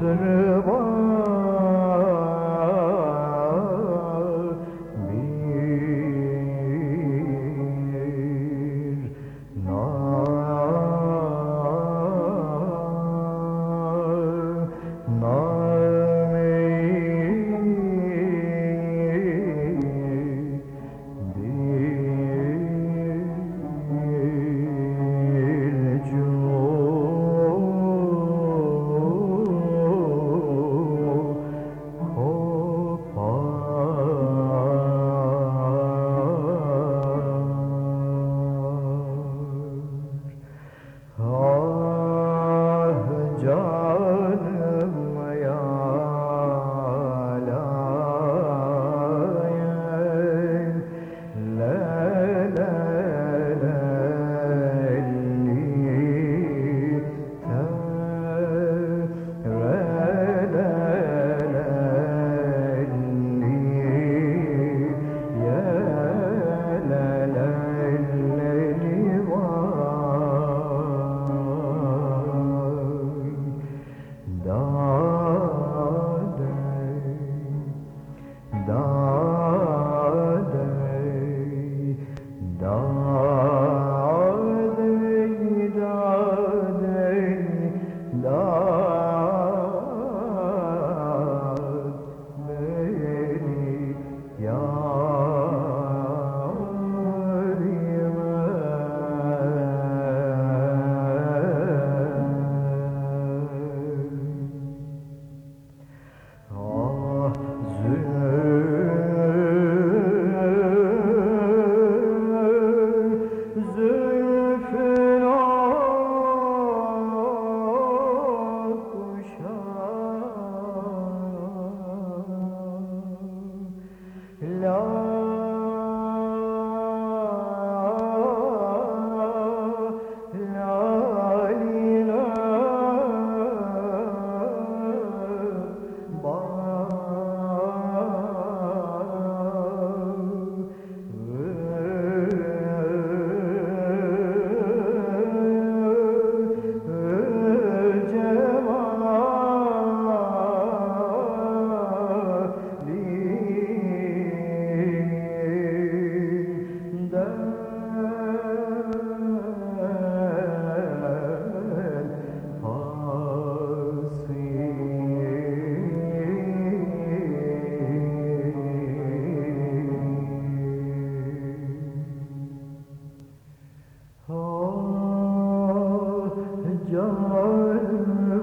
sönüp da Oh.